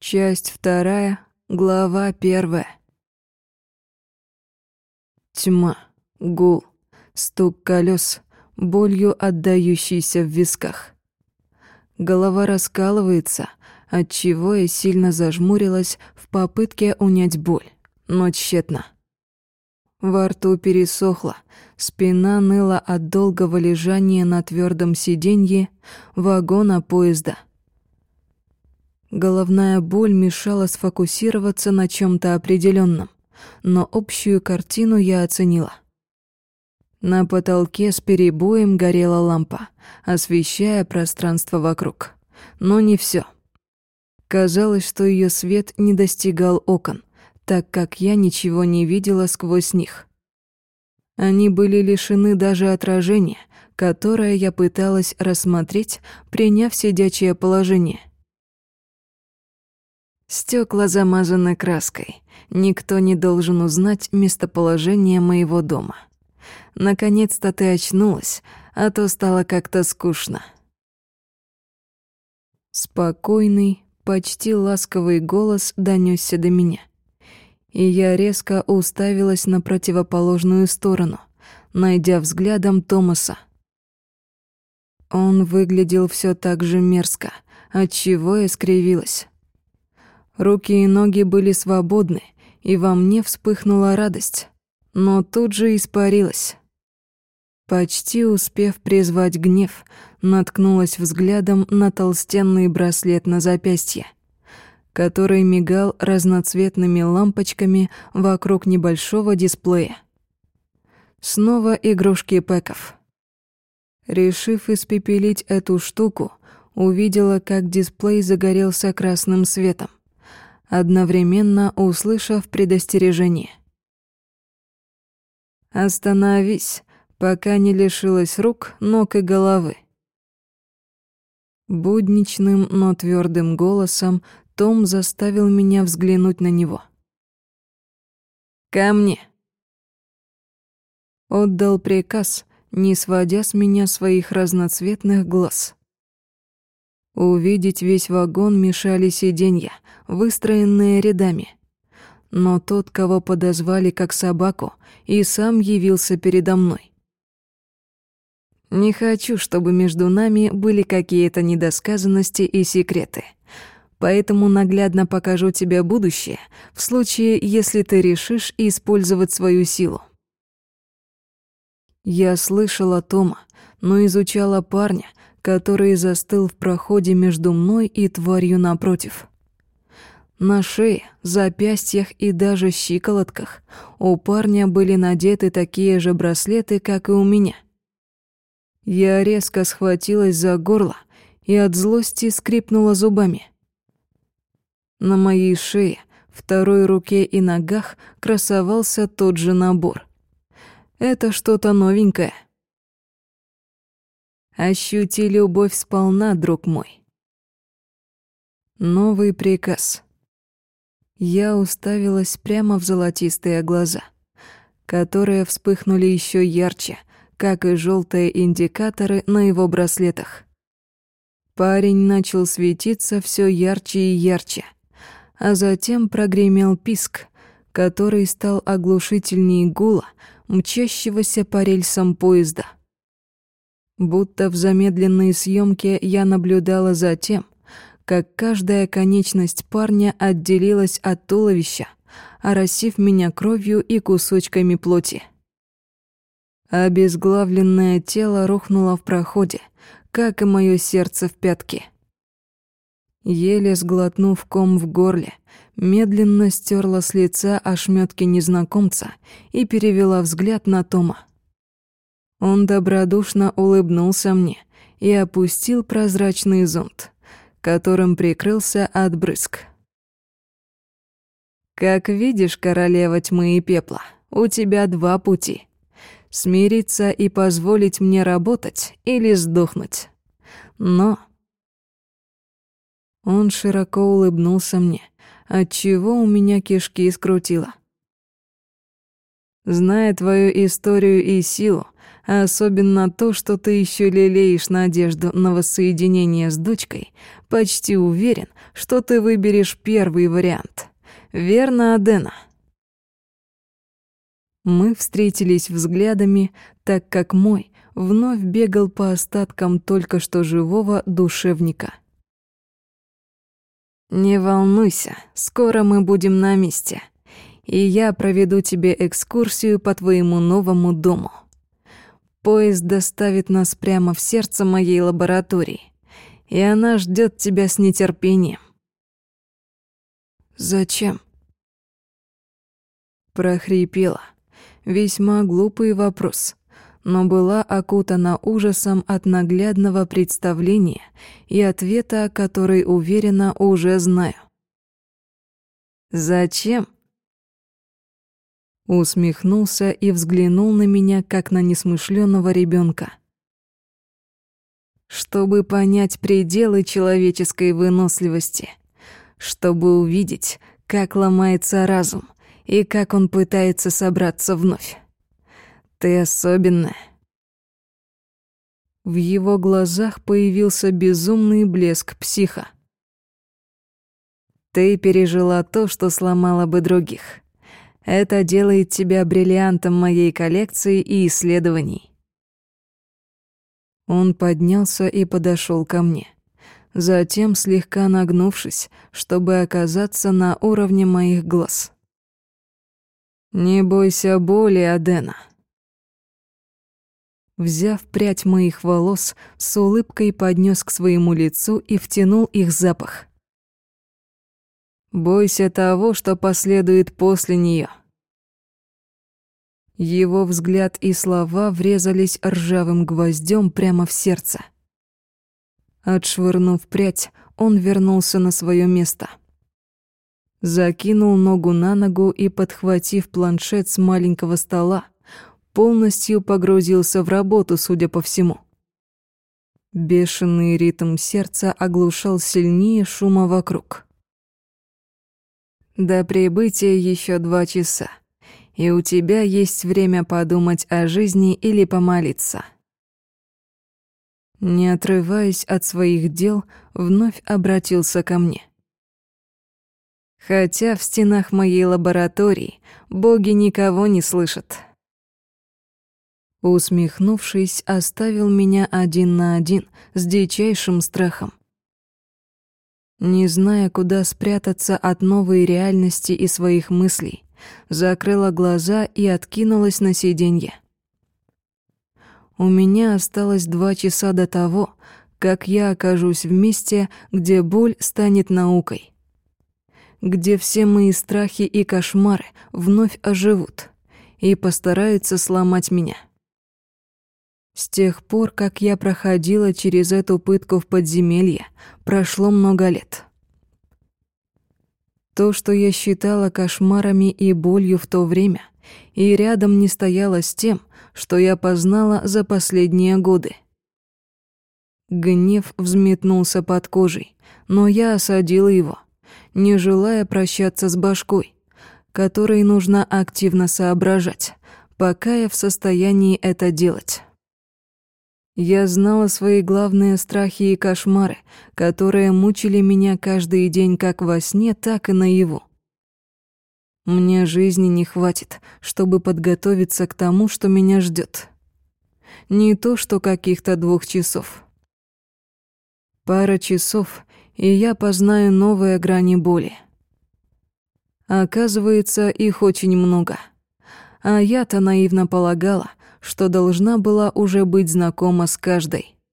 Часть вторая, глава первая. Тьма, гул, стук колес, болью отдающийся в висках. Голова раскалывается, отчего я сильно зажмурилась в попытке унять боль, но тщетно. Во рту пересохло, спина ныла от долгого лежания на твердом сиденье вагона поезда. Головная боль мешала сфокусироваться на чем то определенном, но общую картину я оценила. На потолке с перебоем горела лампа, освещая пространство вокруг. Но не все. Казалось, что ее свет не достигал окон, так как я ничего не видела сквозь них. Они были лишены даже отражения, которое я пыталась рассмотреть, приняв сидячее положение. Стекла замазаны краской. Никто не должен узнать местоположение моего дома. Наконец-то ты очнулась, а то стало как-то скучно. Спокойный, почти ласковый голос донесся до меня и я резко уставилась на противоположную сторону, найдя взглядом Томаса. Он выглядел все так же мерзко, отчего я скривилась. Руки и ноги были свободны, и во мне вспыхнула радость, но тут же испарилась. Почти успев призвать гнев, наткнулась взглядом на толстенный браслет на запястье — который мигал разноцветными лампочками вокруг небольшого дисплея. Снова игрушки пэков. Решив испепелить эту штуку, увидела, как дисплей загорелся красным светом, одновременно услышав предостережение. «Остановись, пока не лишилась рук, ног и головы». Будничным, но твердым голосом том заставил меня взглянуть на него. «Ко мне!» Отдал приказ, не сводя с меня своих разноцветных глаз. Увидеть весь вагон мешали сиденья, выстроенные рядами. Но тот, кого подозвали как собаку, и сам явился передо мной. Не хочу, чтобы между нами были какие-то недосказанности и секреты — Поэтому наглядно покажу тебе будущее в случае, если ты решишь использовать свою силу. Я слышала Тома, но изучала парня, который застыл в проходе между мной и тварью напротив. На шее, запястьях и даже щиколотках у парня были надеты такие же браслеты, как и у меня. Я резко схватилась за горло и от злости скрипнула зубами — на моей шее, второй руке и ногах красовался тот же набор. Это что-то новенькое. Ощути любовь сполна, друг мой. Новый приказ. Я уставилась прямо в золотистые глаза, которые вспыхнули еще ярче, как и желтые индикаторы на его браслетах. Парень начал светиться все ярче и ярче — а затем прогремел писк, который стал оглушительнее гула, мчащегося по рельсам поезда. Будто в замедленной съемке я наблюдала за тем, как каждая конечность парня отделилась от туловища, оросив меня кровью и кусочками плоти. Обезглавленное тело рухнуло в проходе, как и мое сердце в пятке. Еле сглотнув ком в горле, медленно стерла с лица ошметки незнакомца и перевела взгляд на Тома. Он добродушно улыбнулся мне и опустил прозрачный зонт, которым прикрылся от брызг. «Как видишь, королева тьмы и пепла, у тебя два пути. Смириться и позволить мне работать или сдохнуть. Но он широко улыбнулся мне, отчего у меня кишки скрутило. Зная твою историю и силу, особенно то, что ты еще лелеешь надежду на воссоединение с дочкой, почти уверен, что ты выберешь первый вариант. Верно, Адена?» Мы встретились взглядами, так как мой вновь бегал по остаткам только что живого душевника. «Не волнуйся, скоро мы будем на месте, и я проведу тебе экскурсию по твоему новому дому. Поезд доставит нас прямо в сердце моей лаборатории, и она ждет тебя с нетерпением». «Зачем?» Прохрипела. Весьма глупый вопрос, но была окутана ужасом от наглядного представления и ответа, который уверенно уже знаю. «Зачем?» Усмехнулся и взглянул на меня, как на несмышленного ребенка. Чтобы понять пределы человеческой выносливости, чтобы увидеть, как ломается разум, и как он пытается собраться вновь. Ты особенная. В его глазах появился безумный блеск психа. Ты пережила то, что сломала бы других. Это делает тебя бриллиантом моей коллекции и исследований. Он поднялся и подошел ко мне. Затем, слегка нагнувшись, чтобы оказаться на уровне моих глаз. «Не бойся боли, Адена». Взяв прядь моих волос, с улыбкой поднес к своему лицу и втянул их запах. «Бойся того, что последует после нее. Его взгляд и слова врезались ржавым гвоздем прямо в сердце. Отшвырнув прядь, он вернулся на свое место — Закинул ногу на ногу и, подхватив планшет с маленького стола, полностью погрузился в работу, судя по всему. Бешеный ритм сердца оглушал сильнее шума вокруг. До прибытия еще два часа, и у тебя есть время подумать о жизни или помолиться. Не отрываясь от своих дел, вновь обратился ко мне. Хотя в стенах моей лаборатории боги никого не слышат. Усмехнувшись, оставил меня один на один с дичайшим страхом. Не зная, куда спрятаться от новой реальности и своих мыслей, закрыла глаза и откинулась на сиденье. У меня осталось два часа до того, как я окажусь в месте, где боль станет наукой где все мои страхи и кошмары вновь оживут и постараются сломать меня. С тех пор, как я проходила через эту пытку в подземелье, прошло много лет. То, что я считала кошмарами и болью в то время, и рядом не стояло с тем, что я познала за последние годы. Гнев взметнулся под кожей, но я осадила его — не желая прощаться с башкой, которой нужно активно соображать, пока я в состоянии это делать. Я знала свои главные страхи и кошмары, которые мучили меня каждый день как во сне, так и наяву. Мне жизни не хватит, чтобы подготовиться к тому, что меня ждет. Не то, что каких-то двух часов. Пара часов, и я познаю новые грани боли. Оказывается, их очень много. А я-то наивно полагала, что должна была уже быть знакома с каждой.